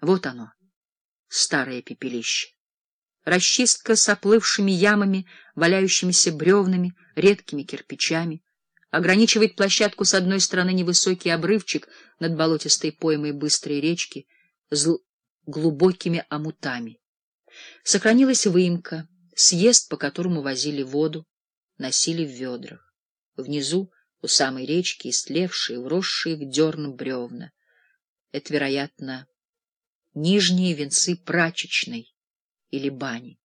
Вот оно, старое пепелище. Расчистка с оплывшими ямами, валяющимися бревнами, редкими кирпичами. Ограничивает площадку с одной стороны невысокий обрывчик над болотистой поймой быстрой речки с глубокими омутами. Сохранилась выемка, съезд, по которому возили воду, носили в ведрах. Внизу, у самой речки, истлевшие, вросшие в дерн бревна. Это, вероятно, нижние венцы прачечной или бани.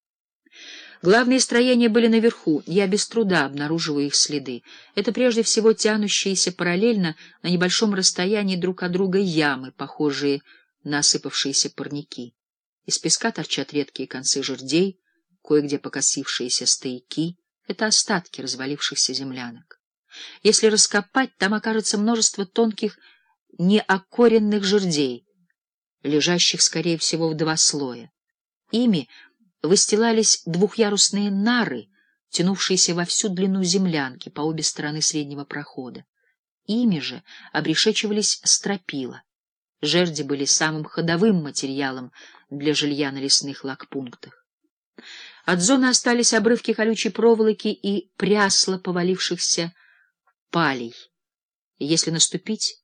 Главные строения были наверху, я без труда обнаруживаю их следы. Это прежде всего тянущиеся параллельно на небольшом расстоянии друг от друга ямы, похожие на осыпавшиеся парники. Из песка торчат редкие концы жердей, кое-где покосившиеся стояки — это остатки развалившихся землянок. Если раскопать, там окажется множество тонких неокоренных жердей, лежащих, скорее всего, в два слоя. Ими выстилались двухъярусные нары, тянувшиеся во всю длину землянки по обе стороны среднего прохода. Ими же обрешечивались стропила. Жерди были самым ходовым материалом для жилья на лесных лагпунктах. От зоны остались обрывки колючей проволоки и прясло повалившихся палей. Если наступить,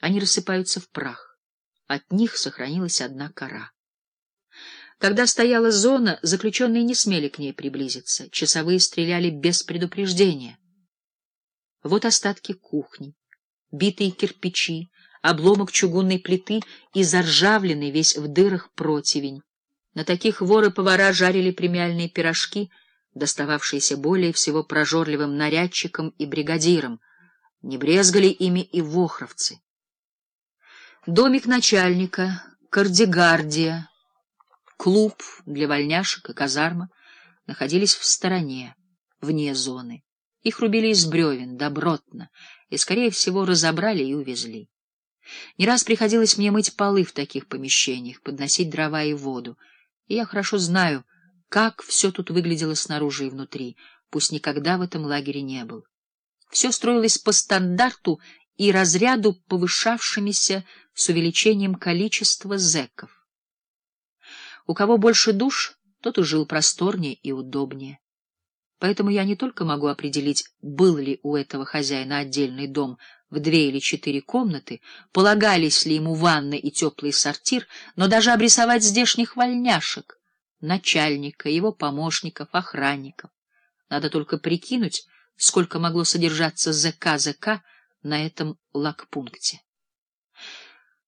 они рассыпаются в прах. От них сохранилась одна кора. Когда стояла зона, заключенные не смели к ней приблизиться. Часовые стреляли без предупреждения. Вот остатки кухни, битые кирпичи, обломок чугунной плиты и заржавленный весь в дырах противень. На таких воры-повара жарили премиальные пирожки, достававшиеся более всего прожорливым нарядчикам и бригадирам. Не брезгали ими и вохровцы. Домик начальника, кардигардия, клуб для вольняшек и казарма находились в стороне, вне зоны. Их рубили из бревен, добротно, и, скорее всего, разобрали и увезли. Не раз приходилось мне мыть полы в таких помещениях, подносить дрова и воду, и я хорошо знаю, как все тут выглядело снаружи и внутри, пусть никогда в этом лагере не был. Все строилось по стандарту и разряду, повышавшимися с увеличением количества зэков. У кого больше душ, тот и жил просторнее и удобнее. Поэтому я не только могу определить, был ли у этого хозяина отдельный дом в две или четыре комнаты, полагались ли ему ванны и теплый сортир, но даже обрисовать здешних вольняшек, начальника, его помощников, охранников. Надо только прикинуть, сколько могло содержаться ЗК-ЗК на этом лагпункте.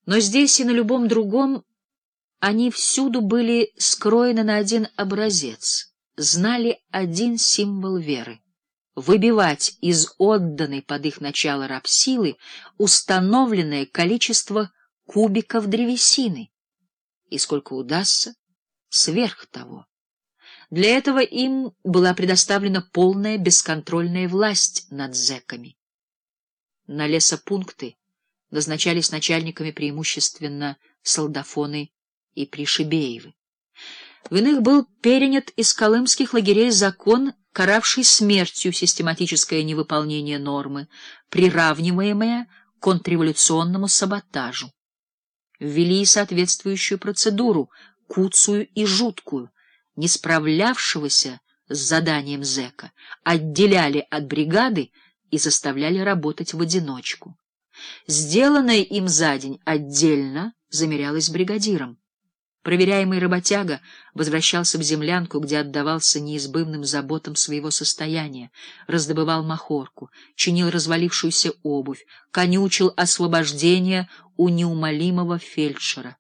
Но здесь и на любом другом они всюду были скроены на один образец, знали один символ веры — выбивать из отданной под их начало рабсилы установленное количество кубиков древесины, и сколько удастся, сверх того. Для этого им была предоставлена полная бесконтрольная власть над зэками. На лесопункты назначались начальниками преимущественно солдафоны и Пришибеевы. В иных был перенят из колымских лагерей закон, каравший смертью систематическое невыполнение нормы, приравниваемое к контрреволюционному саботажу. Ввели соответствующую процедуру, куцую и жуткую, не справлявшегося с заданием зэка, отделяли от бригады и заставляли работать в одиночку. Сделанное им за день отдельно замерялось бригадиром. Проверяемый работяга возвращался в землянку, где отдавался неизбывным заботам своего состояния, раздобывал махорку, чинил развалившуюся обувь, конючил освобождение у неумолимого фельдшера.